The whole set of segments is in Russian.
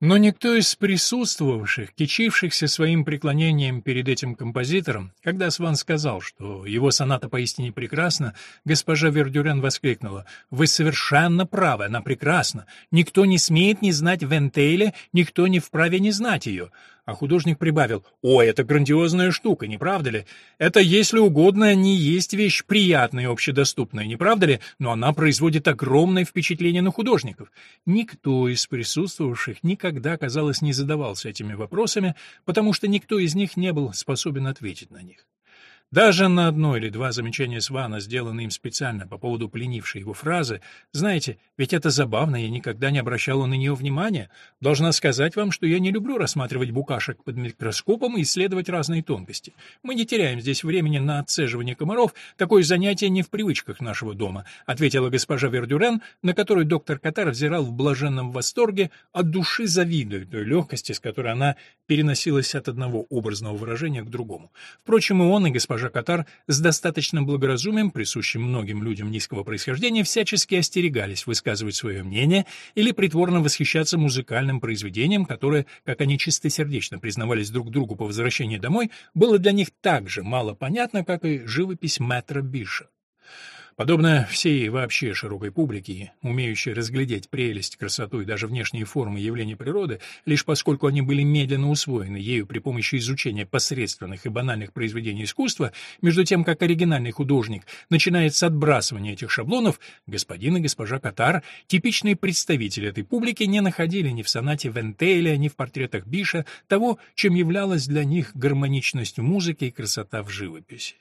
Но никто из присутствовавших, кичившихся своим преклонением перед этим композитором, когда Сван сказал, что его соната поистине прекрасна, госпожа Вердюрен воскликнула, «Вы совершенно правы, она прекрасна. Никто не смеет не знать Вентейля, никто не вправе не знать ее. А художник прибавил, «О, это грандиозная штука, не правда ли? Это, если угодно, не есть вещь приятная и общедоступная, не правда ли? Но она производит огромное впечатление на художников». Никто из присутствовавших никогда, казалось, не задавался этими вопросами, потому что никто из них не был способен ответить на них. Даже на одно или два замечания Свана, сделанные им специально по поводу пленившей его фразы, знаете, ведь это забавно, я никогда не обращала на нее внимания. Должна сказать вам, что я не люблю рассматривать букашек под микроскопом и исследовать разные тонкости. Мы не теряем здесь времени на отцеживание комаров, такое занятие не в привычках нашего дома, ответила госпожа Вердюрен, на которую доктор Катар взирал в блаженном восторге, от души завидуя той легкости, с которой она переносилась от одного образного выражения к другому. Впрочем, и он, и госпожа госпожа Катар с достаточным благоразумием, присущим многим людям низкого происхождения, всячески остерегались высказывать свое мнение или притворно восхищаться музыкальным произведением, которое, как они чистосердечно признавались друг другу по возвращении домой, было для них так же мало понятно, как и живопись Мэтра Биша. Подобно всей вообще широкой публике, умеющей разглядеть прелесть, красоту и даже внешние формы явлений природы, лишь поскольку они были медленно усвоены ею при помощи изучения посредственных и банальных произведений искусства, между тем как оригинальный художник начинает с отбрасывания этих шаблонов, господин и госпожа Катар, типичные представители этой публики, не находили ни в сонате Вентейля, ни в портретах Биша того, чем являлась для них гармоничность музыки и красота в живописи.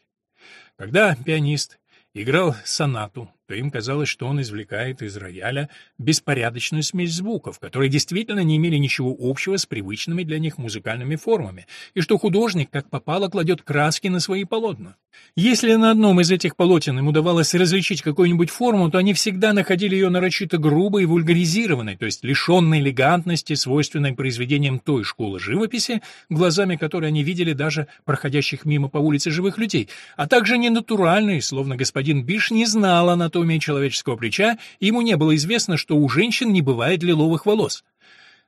Когда пианист играл сонату, то им казалось, что он извлекает из рояля беспорядочную смесь звуков, которые действительно не имели ничего общего с привычными для них музыкальными формами, и что художник, как попало, кладет краски на свои полотна. Если на одном из этих полотен им удавалось различить какую-нибудь форму, то они всегда находили ее нарочито грубой и вульгаризированной, то есть лишенной элегантности, свойственной произведениям той школы живописи, глазами которой они видели даже проходящих мимо по улице живых людей, а также ненатуральной, словно господин Биш не знал анатомии человеческого плеча, ему не было известно, что у женщин не бывает лиловых волос.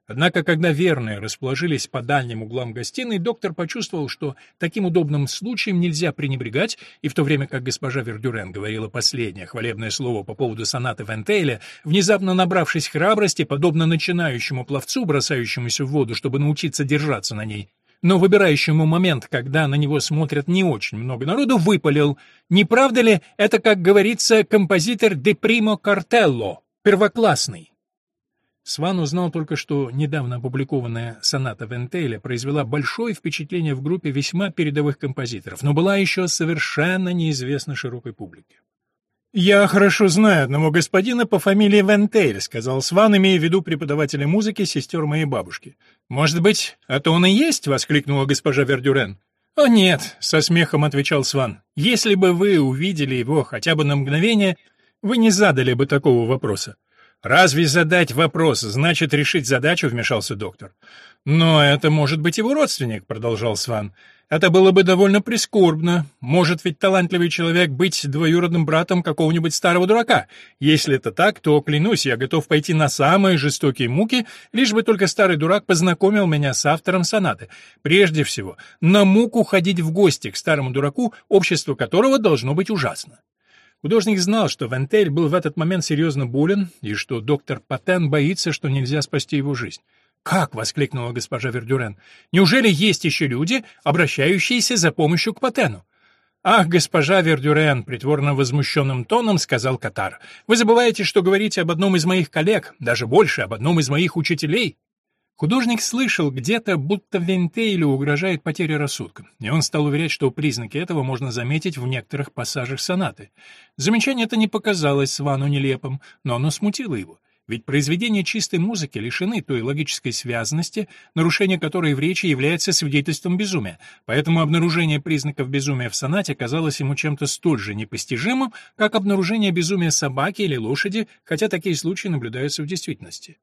Однако, когда верные расположились по дальним углам гостиной, доктор почувствовал, что таким удобным случаем нельзя пренебрегать, и в то время как госпожа Вердюрен говорила последнее хвалебное слово по поводу сонаты Вентейля, внезапно набравшись храбрости, подобно начинающему пловцу, бросающемуся в воду, чтобы научиться держаться на ней, но выбирающему момент, когда на него смотрят не очень много народу, выпалил. Не правда ли это, как говорится, композитор де Примо Картелло, первоклассный? Сван узнал только, что недавно опубликованная соната Вентейля произвела большое впечатление в группе весьма передовых композиторов, но была еще совершенно неизвестна широкой публике. «Я хорошо знаю одного господина по фамилии Вентейль», — сказал Сван, имея в виду преподавателя музыки сестер моей бабушки. «Может быть, это он и есть?» — воскликнула госпожа Вердюрен. «О нет», — со смехом отвечал Сван. «Если бы вы увидели его хотя бы на мгновение, вы не задали бы такого вопроса». «Разве задать вопрос значит решить задачу?» — вмешался доктор. «Но это может быть его родственник», — продолжал Сван. Это было бы довольно прискорбно. Может ведь талантливый человек быть двоюродным братом какого-нибудь старого дурака. Если это так, то, клянусь, я готов пойти на самые жестокие муки, лишь бы только старый дурак познакомил меня с автором сонаты. Прежде всего, на муку ходить в гости к старому дураку, общество которого должно быть ужасно. Художник знал, что Вентель был в этот момент серьезно болен, и что доктор Патен боится, что нельзя спасти его жизнь. «Как?» — воскликнула госпожа Вердюрен. «Неужели есть еще люди, обращающиеся за помощью к Патену?» «Ах, госпожа Вердюрен!» — притворно возмущенным тоном сказал Катар. «Вы забываете, что говорите об одном из моих коллег, даже больше, об одном из моих учителей». Художник слышал где-то, будто Вентейлю угрожает потеря рассудка, и он стал уверять, что признаки этого можно заметить в некоторых пассажах сонаты. Замечание это не показалось Свану нелепым, но оно смутило его. Ведь произведения чистой музыки лишены той логической связанности, нарушение которой в речи является свидетельством безумия, поэтому обнаружение признаков безумия в сонате казалось ему чем-то столь же непостижимым, как обнаружение безумия собаки или лошади, хотя такие случаи наблюдаются в действительности.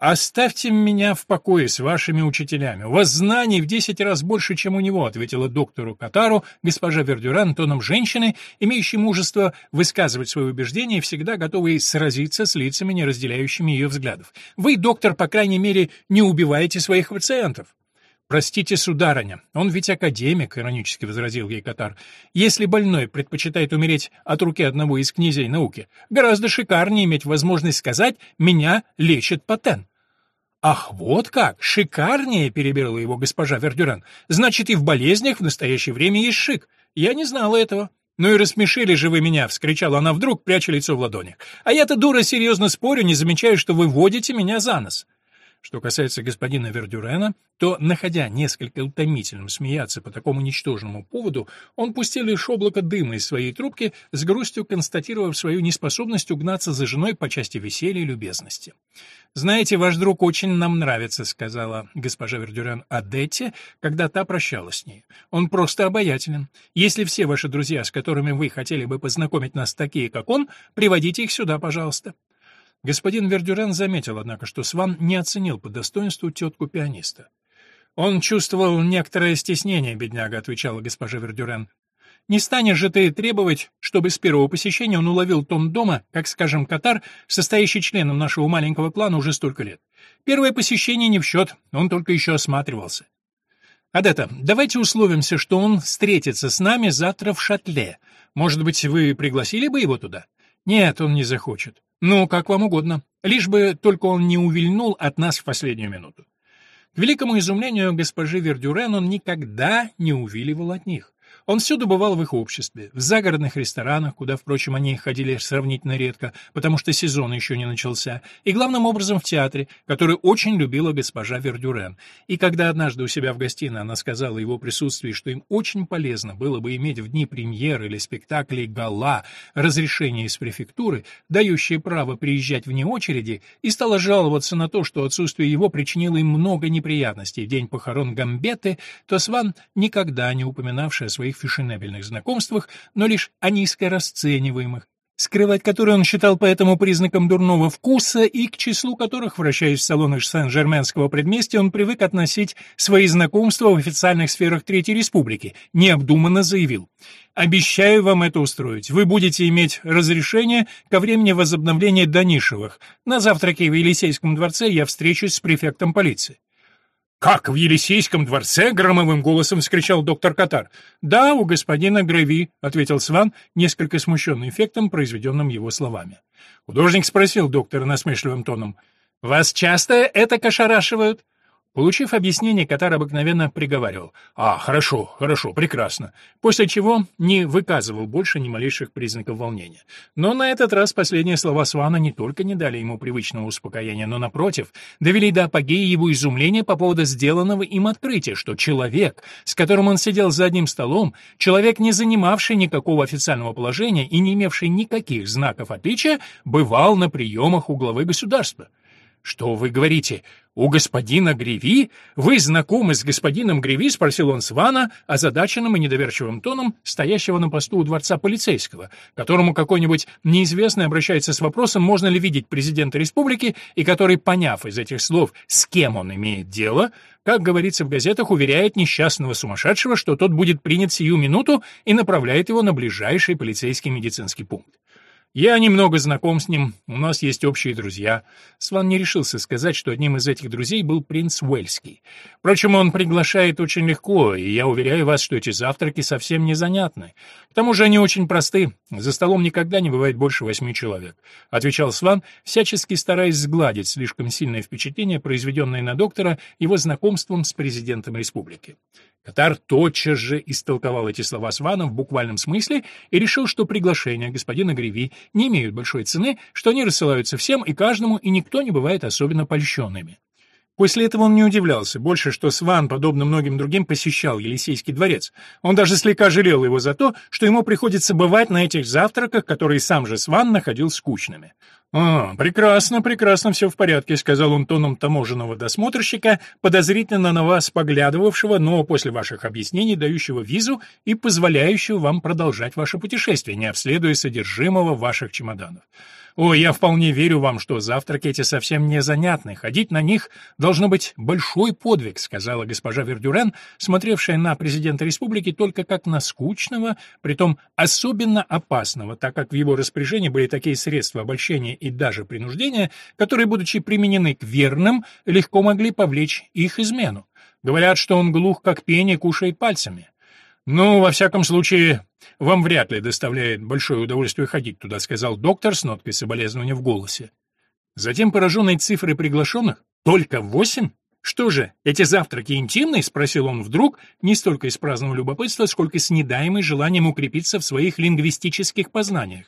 «Оставьте меня в покое с вашими учителями. У вас знаний в десять раз больше, чем у него», — ответила доктору Катару госпожа Вердюран тоном женщины, имеющей мужество высказывать свои убеждения и всегда готовой сразиться с лицами, не разделяющими ее взглядов. «Вы, доктор, по крайней мере, не убиваете своих пациентов». «Простите, сударыня, он ведь академик», — иронически возразил ей Катар. «Если больной предпочитает умереть от руки одного из князей науки, гораздо шикарнее иметь возможность сказать «меня лечит патент». «Ах, вот как! Шикарнее!» — перебирала его госпожа Вердюран. «Значит, и в болезнях в настоящее время есть шик. Я не знала этого». «Ну и рассмешили же вы меня!» — вскричала она вдруг, пряча лицо в ладонях. «А я-то, дура, серьезно спорю, не замечаю, что вы водите меня за нос». Что касается господина Вердюрена, то, находя несколько утомительным смеяться по такому ничтожному поводу, он пустил лишь облако дыма из своей трубки, с грустью констатировав свою неспособность угнаться за женой по части веселья и любезности. «Знаете, ваш друг очень нам нравится», — сказала госпожа Вердюрен Адетте, когда та прощалась с ней. «Он просто обаятелен. Если все ваши друзья, с которыми вы хотели бы познакомить нас, такие, как он, приводите их сюда, пожалуйста». Господин Вердюрен заметил, однако, что Сван не оценил по достоинству тетку-пианиста. «Он чувствовал некоторое стеснение, бедняга», — отвечала госпожа Вердюрен. «Не станешь же ты требовать, чтобы с первого посещения он уловил тон дома, как, скажем, Катар, состоящий членом нашего маленького клана уже столько лет. Первое посещение не в счет, он только еще осматривался. Адетта, давайте условимся, что он встретится с нами завтра в шатле. Может быть, вы пригласили бы его туда? Нет, он не захочет. Ну, как вам угодно. Лишь бы только он не увильнул от нас в последнюю минуту. К великому изумлению госпожи Вердюрен он никогда не увиливал от них. Он всюду бывал в их обществе, в загородных ресторанах, куда, впрочем, они ходили сравнительно редко, потому что сезон еще не начался, и главным образом в театре, который очень любила госпожа Вердюрен. И когда однажды у себя в гостиной она сказала его присутствии, что им очень полезно было бы иметь в дни премьеры или спектаклей гала разрешение из префектуры, дающее право приезжать вне очереди, и стала жаловаться на то, что отсутствие его причинило им много неприятностей в день похорон Гамбеты, то Сван, никогда не упоминавший о своих фешенебельных знакомствах, но лишь о низко расцениваемых, скрывать которые он считал поэтому признаком дурного вкуса и к числу которых, вращаясь в салонах Сен-Жерменского предместья, он привык относить свои знакомства в официальных сферах Третьей Республики, необдуманно заявил «Обещаю вам это устроить. Вы будете иметь разрешение ко времени возобновления Данишевых. На завтраке в Елисейском дворце я встречусь с префектом полиции». «Как в Елисейском дворце?» — громовым голосом вскричал доктор Катар. «Да, у господина Греви», — ответил Сван, несколько смущенный эффектом, произведенным его словами. Художник спросил доктора насмешливым тоном. «Вас часто это кошарашивают?» Получив объяснение, Катар обыкновенно приговаривал «А, хорошо, хорошо, прекрасно», после чего не выказывал больше ни малейших признаков волнения. Но на этот раз последние слова Свана не только не дали ему привычного успокоения, но, напротив, довели до апогея его изумления по поводу сделанного им открытия, что человек, с которым он сидел за одним столом, человек, не занимавший никакого официального положения и не имевший никаких знаков отличия, бывал на приемах у главы государства. «Что вы говорите? У господина Греви? Вы знакомы с господином Греви?» — спросил он Свана, озадаченным и недоверчивым тоном, стоящего на посту у дворца полицейского, которому какой-нибудь неизвестный обращается с вопросом, можно ли видеть президента республики, и который, поняв из этих слов, с кем он имеет дело, как говорится в газетах, уверяет несчастного сумасшедшего, что тот будет принят сию минуту и направляет его на ближайший полицейский медицинский пункт. Я немного знаком с ним, у нас есть общие друзья. Сван не решился сказать, что одним из этих друзей был принц Уэльский. Впрочем, он приглашает очень легко, и я уверяю вас, что эти завтраки совсем не занятны. К тому же они очень просты, за столом никогда не бывает больше восьми человек», — отвечал Сван, всячески стараясь сгладить слишком сильное впечатление, произведенное на доктора его знакомством с президентом республики. Катар тотчас же истолковал эти слова Свана в буквальном смысле и решил, что приглашения господина Греви не имеют большой цены, что они рассылаются всем и каждому, и никто не бывает особенно польщенными. После этого он не удивлялся, больше, что Сван, подобно многим другим, посещал Елисейский дворец. Он даже слегка жалел его за то, что ему приходится бывать на этих завтраках, которые сам же Сван находил скучными. «А, прекрасно, прекрасно, все в порядке», — сказал он тоном таможенного досмотрщика, подозрительно на вас поглядывавшего, но после ваших объяснений дающего визу и позволяющего вам продолжать ваше путешествие, не обследуя содержимого ваших чемоданов. О, я вполне верю вам, что завтраки эти совсем не занятны. Ходить на них должно быть большой подвиг, сказала госпожа Вердюрен, смотревшая на президента республики только как на скучного, притом особенно опасного, так как в его распоряжении были такие средства обольщения и даже принуждения, которые, будучи применены к верным, легко могли повлечь их измену. Говорят, что он глух, как пень, и кушает пальцами. «Ну, во всяком случае, вам вряд ли доставляет большое удовольствие ходить туда», — сказал доктор с ноткой соболезнования в голосе. Затем, пораженный цифрой приглашенных, «Только восемь? Что же, эти завтраки интимные?» — спросил он вдруг, не столько из праздного любопытства, сколько с недаемой желанием укрепиться в своих лингвистических познаниях.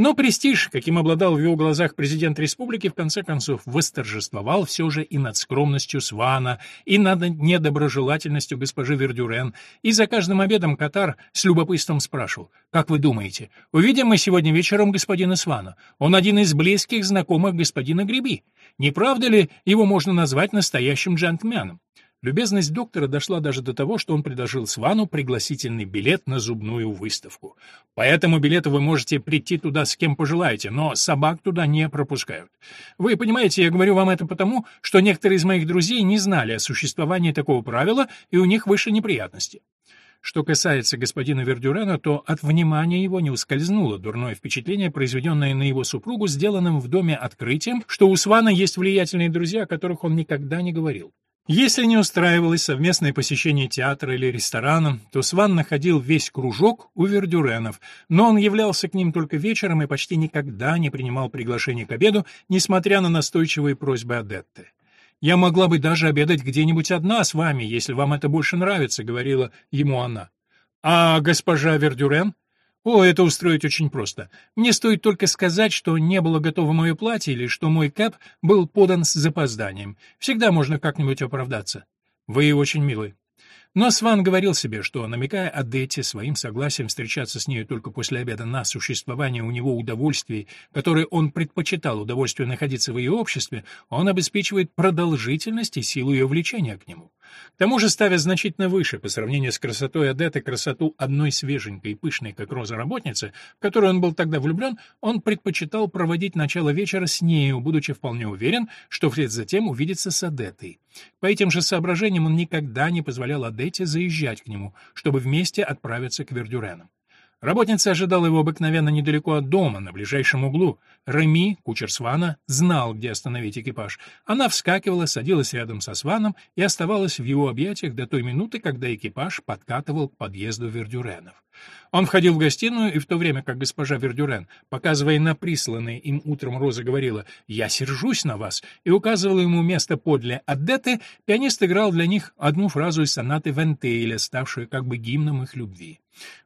Но престиж, каким обладал в его глазах президент республики, в конце концов восторжествовал все же и над скромностью Свана, и над недоброжелательностью госпожи Вердюрен, и за каждым обедом Катар с любопытством спрашивал, «Как вы думаете, увидим мы сегодня вечером господина Свана? Он один из близких знакомых господина Греби. Не правда ли его можно назвать настоящим джентльменом?» Любезность доктора дошла даже до того, что он предложил Свану пригласительный билет на зубную выставку. По этому билету вы можете прийти туда с кем пожелаете, но собак туда не пропускают. Вы понимаете, я говорю вам это потому, что некоторые из моих друзей не знали о существовании такого правила, и у них вышли неприятности. Что касается господина Вердюрена, то от внимания его не ускользнуло дурное впечатление, произведенное на его супругу, сделанным в доме открытием, что у Свана есть влиятельные друзья, о которых он никогда не говорил. Если не устраивалось совместное посещение театра или ресторана, то Сван находил весь кружок у Вердюренов, но он являлся к ним только вечером и почти никогда не принимал приглашение к обеду, несмотря на настойчивые просьбы Адетты. «Я могла бы даже обедать где-нибудь одна с вами, если вам это больше нравится», — говорила ему она. «А госпожа Вердюрен?» О, это устроить очень просто. Мне стоит только сказать, что не было готово мое платье или что мой кэп был подан с запозданием. Всегда можно как-нибудь оправдаться. Вы очень милый. Но Сван говорил себе, что, намекая Адетте своим согласием встречаться с нею только после обеда на существование у него удовольствий, которое он предпочитал удовольствию находиться в ее обществе, он обеспечивает продолжительность и силу ее влечения к нему. К тому же, ставя значительно выше по сравнению с красотой Адетты красоту одной свеженькой и пышной, как роза работницы, в которую он был тогда влюблен, он предпочитал проводить начало вечера с нею, будучи вполне уверен, что вслед за тем увидится с Адеттой. По этим же соображениям он никогда не позволял Адетте заезжать к нему, чтобы вместе отправиться к Вердюренам. Работница ожидала его обыкновенно недалеко от дома, на ближайшем углу. Реми, кучер Свана, знал, где остановить экипаж. Она вскакивала, садилась рядом со Сваном и оставалась в его объятиях до той минуты, когда экипаж подкатывал к подъезду Вердюренов. Он входил в гостиную, и в то время как госпожа Вердюрен, показывая на присланные им утром розы, говорила «Я сержусь на вас», и указывала ему место подле Адетты, пианист играл для них одну фразу из сонаты Вентейля, ставшую как бы гимном их любви.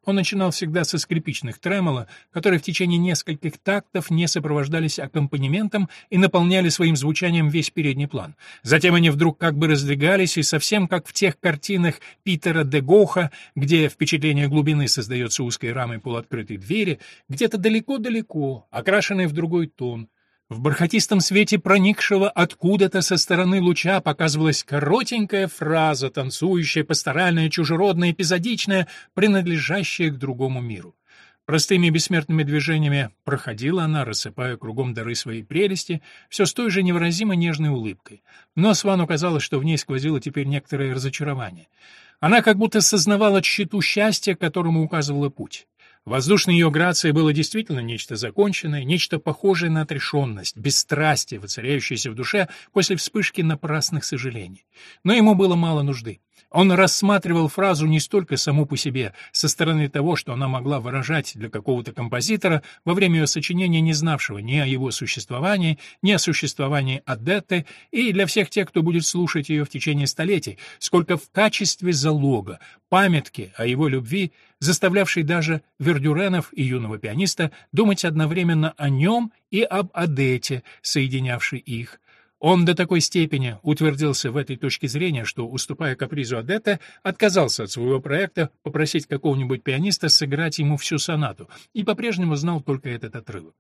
Он начинал всегда со скрипичных тремоло, которые в течение нескольких тактов не сопровождались аккомпанементом и наполняли своим звучанием весь передний план. Затем они вдруг как бы раздвигались, и совсем как в тех картинах Питера де Гоха, где впечатление глубины создается узкой рамой полуоткрытой двери, где-то далеко-далеко, окрашенной в другой тон, в бархатистом свете проникшего откуда-то со стороны луча показывалась коротенькая фраза, танцующая, пасторальная, чужеродная, эпизодичная, принадлежащая к другому миру. Простыми бессмертными движениями проходила она, рассыпая кругом дары своей прелести, все с той же невыразимо нежной улыбкой. Но Свану казалось, что в ней сквозило теперь некоторое разочарование. Она как будто сознавала тщету счастья, которому указывала путь. Воздушной ее грацией было действительно нечто законченное, нечто похожее на отрешенность, бесстрастие, воцаряющееся в душе после вспышки напрасных сожалений. Но ему было мало нужды. Он рассматривал фразу не столько саму по себе, со стороны того, что она могла выражать для какого-то композитора во время ее сочинения, не знавшего ни о его существовании, ни о существовании Адетты, и для всех тех, кто будет слушать ее в течение столетий, сколько в качестве залога, памятки о его любви, заставлявшей даже Вердюренов и юного пианиста думать одновременно о нем и об Адете, соединявшей их, он до такой степени утвердился в этой точке зрения, что, уступая капризу Адетта, отказался от своего проекта попросить какого-нибудь пианиста сыграть ему всю сонату, и по-прежнему знал только этот отрывок.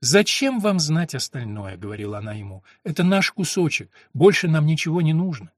«Зачем вам знать остальное?» — говорила она ему. «Это наш кусочек, больше нам ничего не нужно».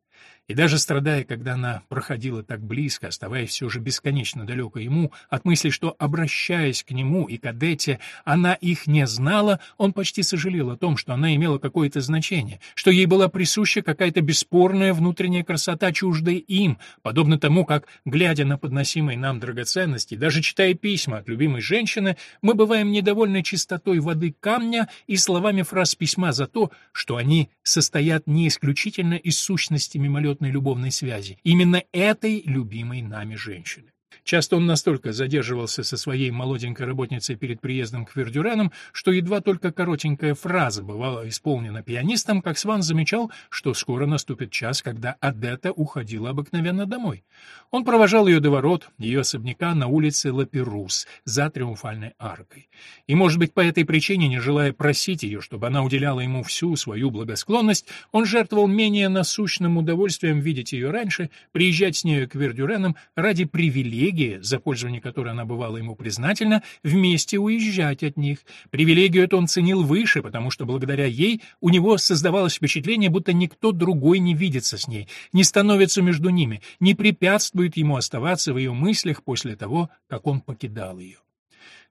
И даже страдая, когда она проходила так близко, оставаясь все же бесконечно далеко ему, от мысли, что, обращаясь к нему и к Адетте, она их не знала, он почти сожалел о том, что она имела какое-то значение, что ей была присуща какая-то бесспорная внутренняя красота, чуждая им, подобно тому, как, глядя на подносимые нам драгоценности, даже читая письма от любимой женщины, мы бываем недовольны чистотой воды камня и словами фраз письма за то, что они состоят не исключительно из сущности мимолетной мимолетной любовной связи, именно этой любимой нами женщины. Часто он настолько задерживался со своей молоденькой работницей перед приездом к Вердюранам, что едва только коротенькая фраза бывала исполнена пианистом, как Сван замечал, что скоро наступит час, когда Адетта уходила обыкновенно домой. Он провожал ее до ворот, ее особняка на улице Лаперус, за Триумфальной аркой. И, может быть, по этой причине, не желая просить ее, чтобы она уделяла ему всю свою благосклонность, он жертвовал менее насущным удовольствием видеть ее раньше, приезжать с нею к Вердюренам ради привилегий, привилегия, за пользование которой она бывала ему признательна, вместе уезжать от них. Привилегию эту он ценил выше, потому что благодаря ей у него создавалось впечатление, будто никто другой не видится с ней, не становится между ними, не препятствует ему оставаться в ее мыслях после того, как он покидал ее.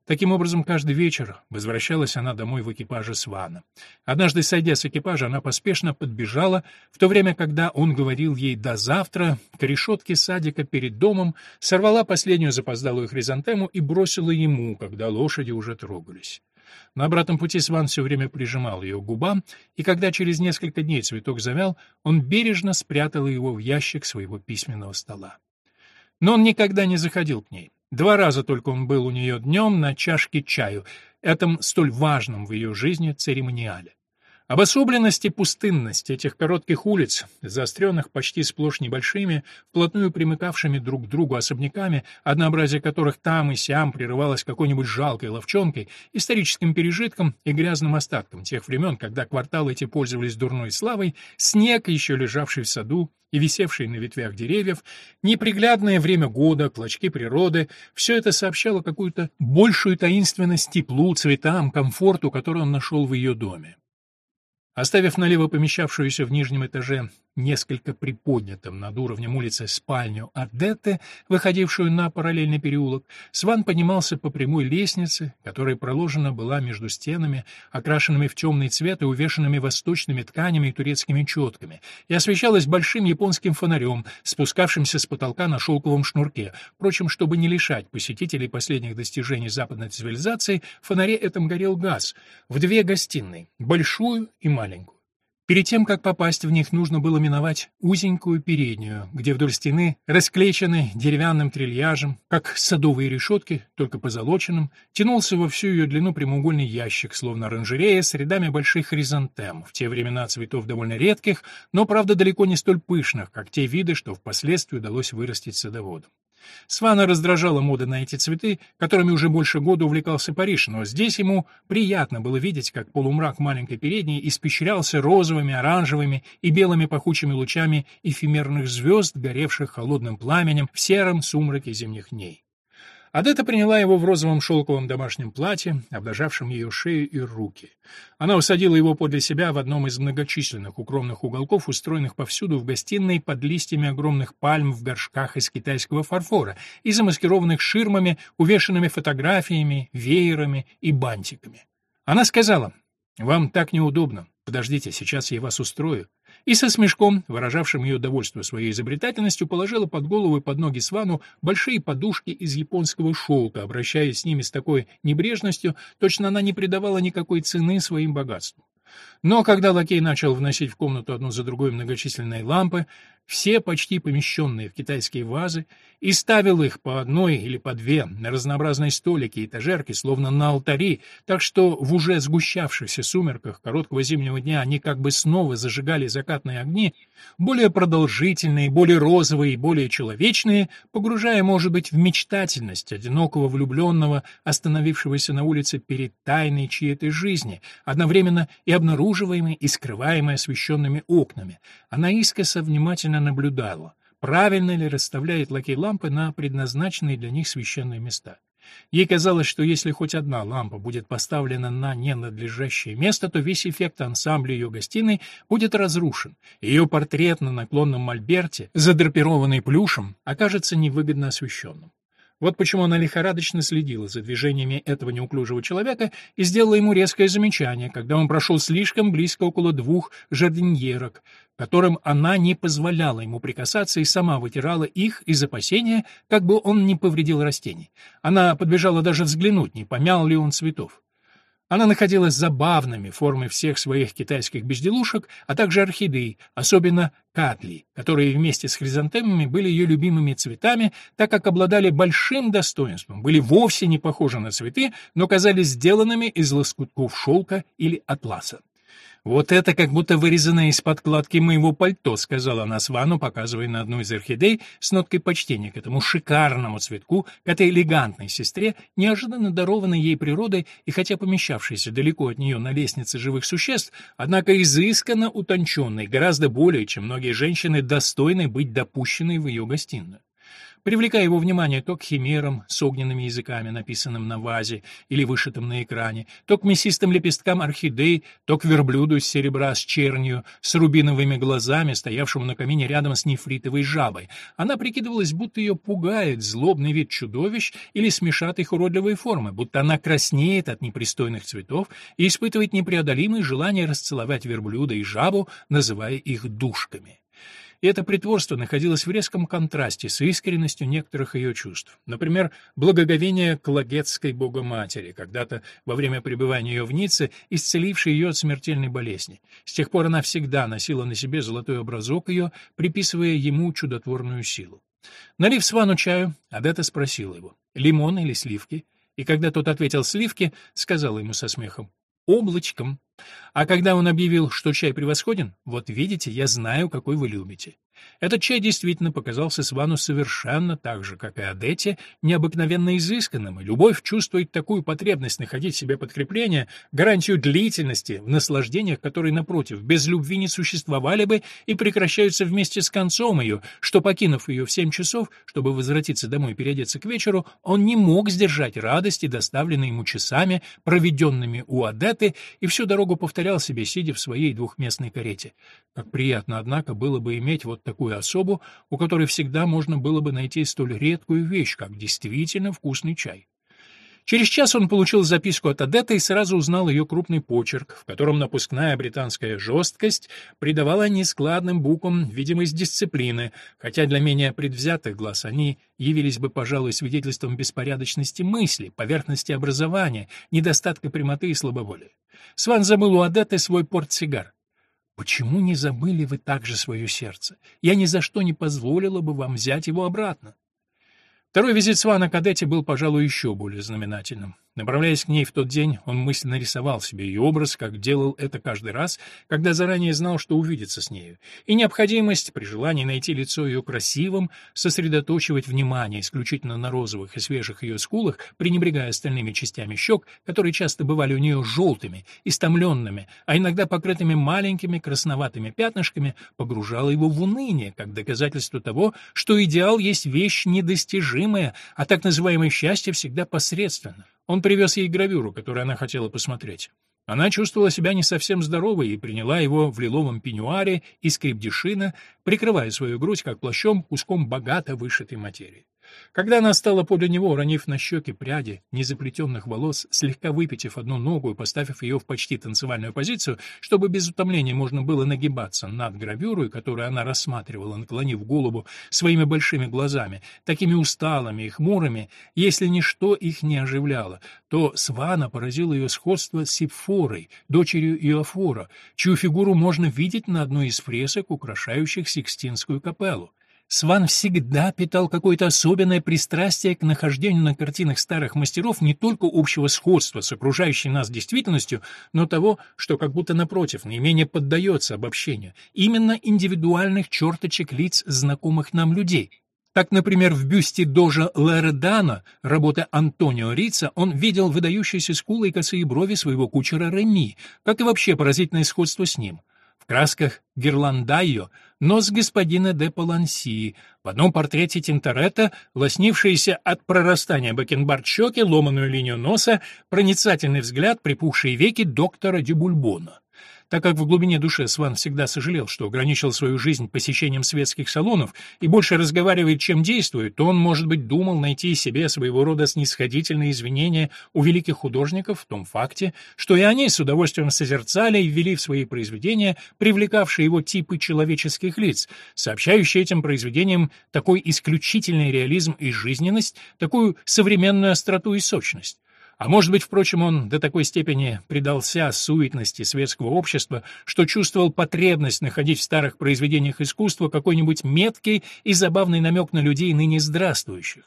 Таким образом, каждый вечер возвращалась она домой в экипаже Свана. Однажды, сойдя с экипажа, она поспешно подбежала, в то время, когда он говорил ей «до завтра», к решетке садика перед домом, сорвала последнюю запоздалую хризантему и бросила ему, когда лошади уже трогались. На обратном пути Сван все время прижимал ее к губам, и когда через несколько дней цветок завял, он бережно спрятал его в ящик своего письменного стола. Но он никогда не заходил к ней. Два раза только он был у нее днем на чашке чаю, этом столь важном в ее жизни церемониале. Обособленность и пустынность этих коротких улиц, заостренных почти сплошь небольшими, вплотную примыкавшими друг к другу особняками, однообразие которых там и сям прерывалось какой-нибудь жалкой ловчонкой, историческим пережитком и грязным остатком тех времен, когда кварталы эти пользовались дурной славой, снег, еще лежавший в саду, и висевшие на ветвях деревьев, неприглядное время года, клочки природы — все это сообщало какую-то большую таинственность теплу, цветам, комфорту, который он нашел в ее доме. Оставив налево помещавшуюся в нижнем этаже несколько приподнятым над уровнем улицы спальню Адетте, выходившую на параллельный переулок, Сван поднимался по прямой лестнице, которая проложена была между стенами, окрашенными в темный цвет и увешанными восточными тканями и турецкими четками, и освещалась большим японским фонарем, спускавшимся с потолка на шелковом шнурке. Впрочем, чтобы не лишать посетителей последних достижений западной цивилизации, в фонаре этом горел газ в две гостиные, большую и маленькую. Перед тем, как попасть в них, нужно было миновать узенькую переднюю, где вдоль стены, расклеченный деревянным трильяжем, как садовые решетки, только позолоченным, тянулся во всю ее длину прямоугольный ящик, словно оранжерея с рядами больших хризантем, в те времена цветов довольно редких, но, правда, далеко не столь пышных, как те виды, что впоследствии удалось вырастить садоводам. Свана раздражала мода на эти цветы, которыми уже больше года увлекался Париж, но здесь ему приятно было видеть, как полумрак маленькой передней испещрялся розовыми, оранжевыми и белыми пахучими лучами эфемерных звезд, горевших холодным пламенем в сером сумраке зимних дней. Адетта приняла его в розовом шелковом домашнем платье, обнажавшем ее шею и руки. Она усадила его подле себя в одном из многочисленных укромных уголков, устроенных повсюду в гостиной под листьями огромных пальм в горшках из китайского фарфора и замаскированных ширмами, увешанными фотографиями, веерами и бантиками. Она сказала, «Вам так неудобно. Подождите, сейчас я вас устрою и со смешком, выражавшим ее довольство своей изобретательностью, положила под голову и под ноги Свану большие подушки из японского шелка, обращаясь с ними с такой небрежностью, точно она не придавала никакой цены своим богатству. Но когда лакей начал вносить в комнату одну за другой многочисленные лампы, все почти помещенные в китайские вазы, и ставил их по одной или по две на разнообразные столики и этажерки, словно на алтари, так что в уже сгущавшихся сумерках короткого зимнего дня они как бы снова зажигали закатные огни, более продолжительные, более розовые и более человечные, погружая, может быть, в мечтательность одинокого влюбленного, остановившегося на улице перед тайной чьей-то жизни, одновременно и обнаруживаемой и скрываемой освещенными окнами. Она искоса внимательно внимательно наблюдала, правильно ли расставляет лакей лампы на предназначенные для них священные места. Ей казалось, что если хоть одна лампа будет поставлена на ненадлежащее место, то весь эффект ансамбля ее гостиной будет разрушен. Ее портрет на наклонном мольберте, задрапированный плюшем, окажется невыгодно освещенным. Вот почему она лихорадочно следила за движениями этого неуклюжего человека и сделала ему резкое замечание, когда он прошел слишком близко около двух жардиньерок, которым она не позволяла ему прикасаться и сама вытирала их из опасения, как бы он не повредил растений. Она подбежала даже взглянуть, не помял ли он цветов. Она находилась забавными формой всех своих китайских безделушек, а также орхидей, особенно катли, которые вместе с хризантемами были ее любимыми цветами, так как обладали большим достоинством, были вовсе не похожи на цветы, но казались сделанными из лоскутков шелка или атласа. «Вот это как будто вырезано из подкладки моего пальто», — сказала она Свану, показывая на одну из орхидей с ноткой почтения к этому шикарному цветку, к этой элегантной сестре, неожиданно дарованной ей природой и хотя помещавшейся далеко от нее на лестнице живых существ, однако изысканно утонченной, гораздо более, чем многие женщины, достойной быть допущенной в ее гостиную привлекая его внимание то к химерам с огненными языками, написанным на вазе или вышитым на экране, то к мясистым лепесткам орхидей, то к верблюду из серебра с чернью, с рубиновыми глазами, стоявшему на камине рядом с нефритовой жабой. Она прикидывалась, будто ее пугает злобный вид чудовищ или смешат их уродливые формы, будто она краснеет от непристойных цветов и испытывает непреодолимое желание расцеловать верблюда и жабу, называя их душками и это притворство находилось в резком контрасте с искренностью некоторых ее чувств. Например, благоговение к Лагетской Богоматери, когда-то во время пребывания ее в Ницце, исцелившей ее от смертельной болезни. С тех пор она всегда носила на себе золотой образок ее, приписывая ему чудотворную силу. Налив Свану чаю, Адетта спросила его, лимон или сливки, и когда тот ответил сливки, сказала ему со смехом, облачком. А когда он объявил, что чай превосходен, вот видите, я знаю, какой вы любите. Этот чай действительно показался Свану совершенно так же, как и Адете, необыкновенно изысканным, и любовь чувствует такую потребность находить себе подкрепление, гарантию длительности в наслаждениях, которые, напротив, без любви не существовали бы и прекращаются вместе с концом ее, что, покинув ее в семь часов, чтобы возвратиться домой и переодеться к вечеру, он не мог сдержать радости, доставленной ему часами, проведенными у Адеты, и всю дорогу повторял себе, сидя в своей двухместной карете. Как приятно, однако, было бы иметь вот такую особу, у которой всегда можно было бы найти столь редкую вещь, как действительно вкусный чай. Через час он получил записку от Адетты и сразу узнал ее крупный почерк, в котором напускная британская жесткость придавала нескладным буквам видимость дисциплины, хотя для менее предвзятых глаз они явились бы, пожалуй, свидетельством беспорядочности мысли, поверхности образования, недостатка прямоты и слабоволия. Сван забыл у Адетты свой портсигар. Почему не забыли вы также свое сердце? Я ни за что не позволила бы вам взять его обратно. Второй визит Свана к Адетте был, пожалуй, еще более знаменательным. Направляясь к ней в тот день, он мысленно рисовал себе ее образ, как делал это каждый раз, когда заранее знал, что увидится с нею, и необходимость, при желании найти лицо ее красивым, сосредоточивать внимание исключительно на розовых и свежих ее скулах, пренебрегая остальными частями щек, которые часто бывали у нее желтыми, истомленными, а иногда покрытыми маленькими красноватыми пятнышками, погружала его в уныние, как доказательство того, что идеал есть вещь недостижимая, а так называемое счастье всегда посредственно. Он привез ей гравюру, которую она хотела посмотреть. Она чувствовала себя не совсем здоровой и приняла его в лиловом пеньюаре из крепдешина, прикрывая свою грудь как плащом куском богато вышитой материи. Когда она стала подле него, уронив на щеки пряди незаплетенных волос, слегка выпитив одну ногу и поставив ее в почти танцевальную позицию, чтобы без утомления можно было нагибаться над гравюрой, которую она рассматривала, наклонив голову своими большими глазами, такими усталыми и хмурыми, если ничто их не оживляло, то Свана поразило ее сходство с Сипфорой, дочерью Иофора, чью фигуру можно видеть на одной из фресок, украшающих Сикстинскую капеллу. Сван всегда питал какое-то особенное пристрастие к нахождению на картинах старых мастеров не только общего сходства с окружающей нас действительностью, но того, что как будто напротив наименее поддается обобщению, именно индивидуальных черточек лиц знакомых нам людей. Так, например, в бюсте Дожа Лоредана, работы Антонио Рица, он видел выдающиеся скулы и косые брови своего кучера Реми, как и вообще поразительное сходство с ним — красках Герландайо нос господина де Паланси, в одном портрете Тинторетто лоснившиеся от прорастания бакенбард щеки, ломаную линию носа, проницательный взгляд, припухшие веки доктора Дюбульбона. Так как в глубине души Сван всегда сожалел, что ограничил свою жизнь посещением светских салонов и больше разговаривает, чем действует, то он, может быть, думал найти себе своего рода снисходительные извинения у великих художников в том факте, что и они с удовольствием созерцали и ввели в свои произведения привлекавшие его типы человеческих лиц, сообщающие этим произведениям такой исключительный реализм и жизненность, такую современную остроту и сочность. А может быть, впрочем, он до такой степени предался суетности светского общества, что чувствовал потребность находить в старых произведениях искусства какой-нибудь меткий и забавный намек на людей ныне здравствующих.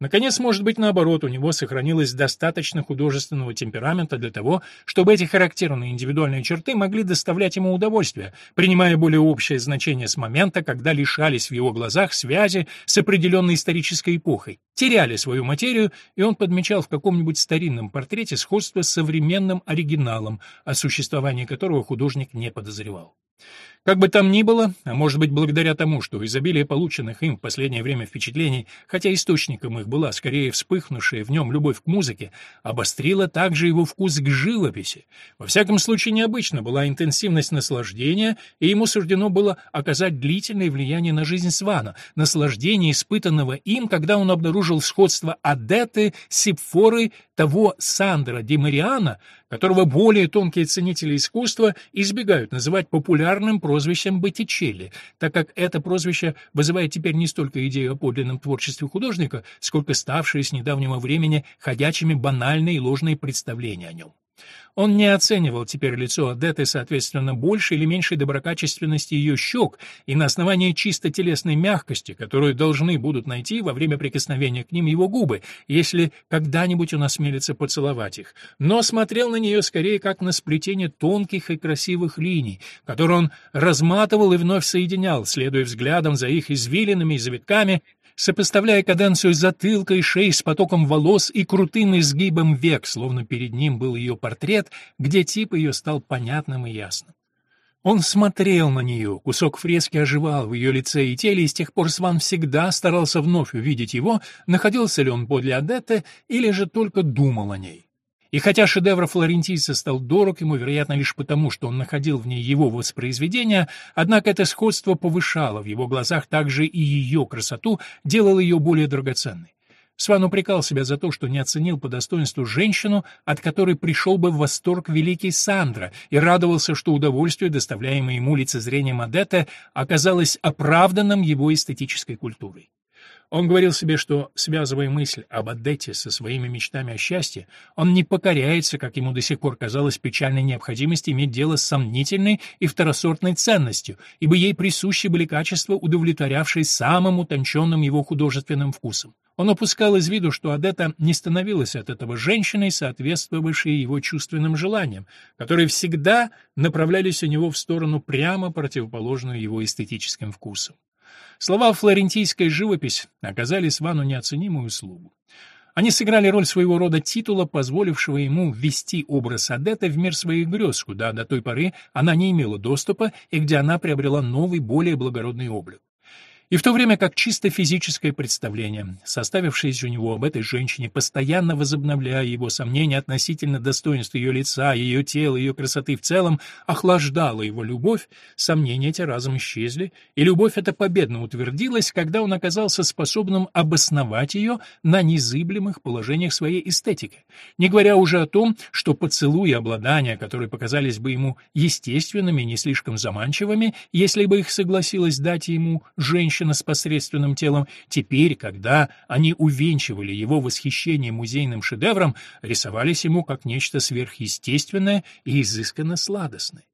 Наконец, может быть, наоборот, у него сохранилось достаточно художественного темперамента для того, чтобы эти характерные индивидуальные черты могли доставлять ему удовольствие, принимая более общее значение с момента, когда лишались в его глазах связи с определенной исторической эпохой, теряли свою материю, и он подмечал в каком-нибудь старинном портрете сходство с современным оригиналом, о существовании которого художник не подозревал. Как бы там ни было, а может быть благодаря тому, что изобилие полученных им в последнее время впечатлений, хотя источником их была скорее вспыхнувшая в нем любовь к музыке, обострило также его вкус к живописи. Во всяком случае необычно была интенсивность наслаждения, и ему суждено было оказать длительное влияние на жизнь Свана, наслаждение, испытанного им, когда он обнаружил сходство Адеты с Сипфорой того Сандра Ди Мариана, которого более тонкие ценители искусства избегают называть популярным прозвищем Боттичелли, так как это прозвище вызывает теперь не столько идею о подлинном творчестве художника, сколько ставшие с недавнего времени ходячими банальные и ложные представления о нем. Он не оценивал теперь лицо Адеты соответственно большей или меньшей доброкачественности ее щек и на основании чисто телесной мягкости, которую должны будут найти во время прикосновения к ним его губы, если когда-нибудь он осмелится поцеловать их, но смотрел на нее скорее как на сплетение тонких и красивых линий, которые он разматывал и вновь соединял, следуя взглядом за их извилинами и завитками, сопоставляя каденцию затылка и шеи с потоком волос и крутым изгибом век, словно перед ним был ее портрет, где тип ее стал понятным и ясным. Он смотрел на нее, кусок фрески оживал в ее лице и теле, и с тех пор Сван всегда старался вновь увидеть его, находился ли он подле Адетты или же только думал о ней. И хотя шедевр флорентийца стал дорог ему, вероятно, лишь потому, что он находил в ней его воспроизведение, однако это сходство повышало в его глазах также и ее красоту, делало ее более драгоценной. Сван упрекал себя за то, что не оценил по достоинству женщину, от которой пришел бы в восторг великий Сандра, и радовался, что удовольствие, доставляемое ему лицезрением Адетта, оказалось оправданным его эстетической культурой. Он говорил себе, что, связывая мысль об Адетте со своими мечтами о счастье, он не покоряется, как ему до сих пор казалось, печальной необходимости иметь дело с сомнительной и второсортной ценностью, ибо ей присущи были качества, удовлетворявшие самым утонченным его художественным вкусом. Он опускал из виду, что Адетта не становилась от этого женщиной, соответствовавшей его чувственным желаниям, которые всегда направлялись у него в сторону прямо противоположную его эстетическим вкусам. Слова «флорентийская живопись» оказали Свану неоценимую услугу. Они сыграли роль своего рода титула, позволившего ему ввести образ Адетты в мир своих грез, куда до той поры она не имела доступа и где она приобрела новый, более благородный облик. И в то время как чисто физическое представление, составившееся у него об этой женщине, постоянно возобновляя его сомнения относительно достоинства ее лица, ее тела, ее красоты в целом, охлаждало его любовь, сомнения эти разом исчезли, и любовь эта победно утвердилась, когда он оказался способным обосновать ее на незыблемых положениях своей эстетики, не говоря уже о том, что поцелуи и обладания, которые показались бы ему естественными не слишком заманчивыми, если бы их согласилась дать ему женщина, женщина с посредственным телом, теперь, когда они увенчивали его восхищение музейным шедевром, рисовались ему как нечто сверхъестественное и изысканно сладостное.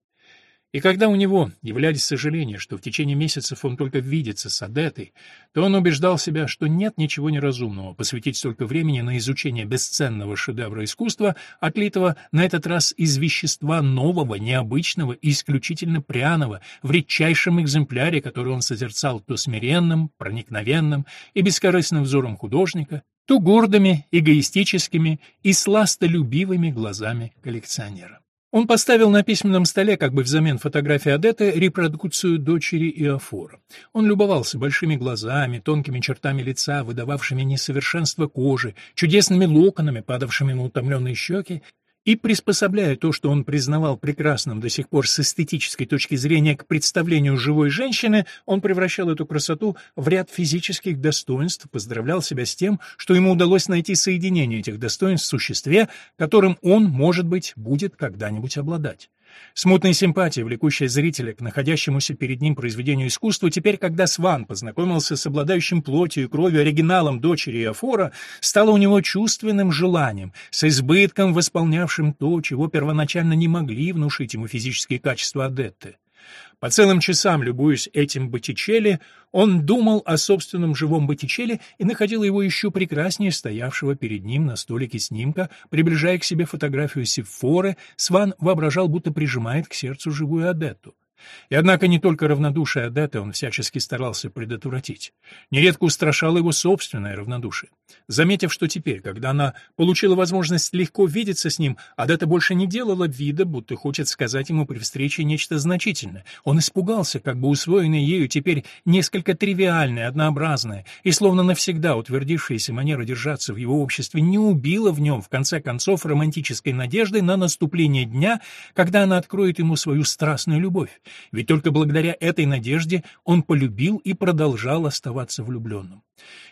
И когда у него являлись сожаления, что в течение месяцев он только видится с Адетой, то он убеждал себя, что нет ничего неразумного посвятить столько времени на изучение бесценного шедевра искусства, отлитого на этот раз из вещества нового, необычного и исключительно пряного, в редчайшем экземпляре, который он созерцал то смиренным, проникновенным и бескорыстным взором художника, то гордыми, эгоистическими и сластолюбивыми глазами коллекционера. Он поставил на письменном столе, как бы взамен фотографии Адетты, репродукцию дочери Иофора. Он любовался большими глазами, тонкими чертами лица, выдававшими несовершенство кожи, чудесными локонами, падавшими на утомленные щеки, и приспособляя то, что он признавал прекрасным до сих пор с эстетической точки зрения к представлению живой женщины, он превращал эту красоту в ряд физических достоинств, поздравлял себя с тем, что ему удалось найти соединение этих достоинств в существе, которым он, может быть, будет когда-нибудь обладать. Смутная симпатия, влекущая зрителя к находящемуся перед ним произведению искусства, теперь, когда Сван познакомился с обладающим плотью и кровью оригиналом дочери Иофора, стала у него чувственным желанием, с избытком восполнявшим то, чего первоначально не могли внушить ему физические качества Адетты. По целым часам, любуясь этим Боттичелли, он думал о собственном живом Боттичелли и находил его еще прекраснее стоявшего перед ним на столике снимка, приближая к себе фотографию Сифоры, Сван воображал, будто прижимает к сердцу живую Адетту. И однако не только равнодушие Адетты он всячески старался предотвратить. Нередко устрашало его собственное равнодушие. Заметив, что теперь, когда она получила возможность легко видеться с ним, Адетта больше не делала вида, будто хочет сказать ему при встрече нечто значительное. Он испугался, как бы усвоенное ею теперь несколько тривиальное, однообразное, и словно навсегда утвердившаяся манера держаться в его обществе не убила в нем, в конце концов, романтической надежды на наступление дня, когда она откроет ему свою страстную любовь. Ведь только благодаря этой надежде он полюбил и продолжал оставаться влюбленным.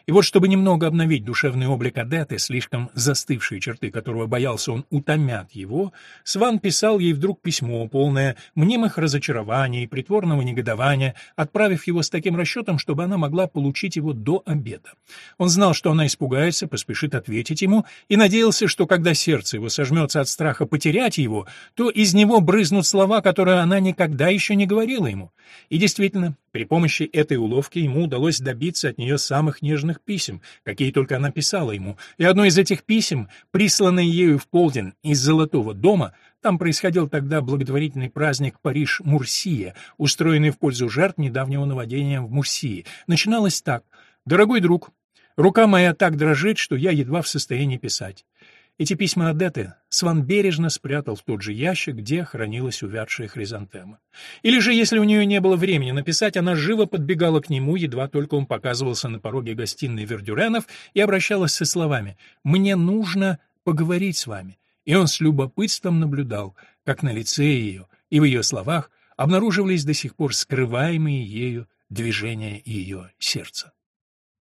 И вот, чтобы немного обновить душевный облик Адеты, слишком застывшие черты которого боялся он утомят его, Сван писал ей вдруг письмо, полное мнимых разочарований и притворного негодования, отправив его с таким расчетом, чтобы она могла получить его до обеда. Он знал, что она испугается, поспешит ответить ему, и надеялся, что когда сердце его сожмется от страха потерять его, то из него брызнут слова, которые она никогда еще не говорила ему. И действительно, при помощи этой уловки ему удалось добиться от нее самых нежных писем, какие только она писала ему, и одно из этих писем, присланное ею в полдень из Золотого дома, там происходил тогда благотворительный праздник Париж-Мурсия, устроенный в пользу жертв недавнего наводнения в Мурсии, начиналось так «Дорогой друг, рука моя так дрожит, что я едва в состоянии писать. Эти письма Адеты Сван бережно спрятал в тот же ящик, где хранилась увядшая хризантема. Или же, если у нее не было времени написать, она живо подбегала к нему, едва только он показывался на пороге гостиной Вердюренов, и обращалась со словами «Мне нужно поговорить с вами». И он с любопытством наблюдал, как на лице ее и в ее словах обнаруживались до сих пор скрываемые ею движения ее сердца.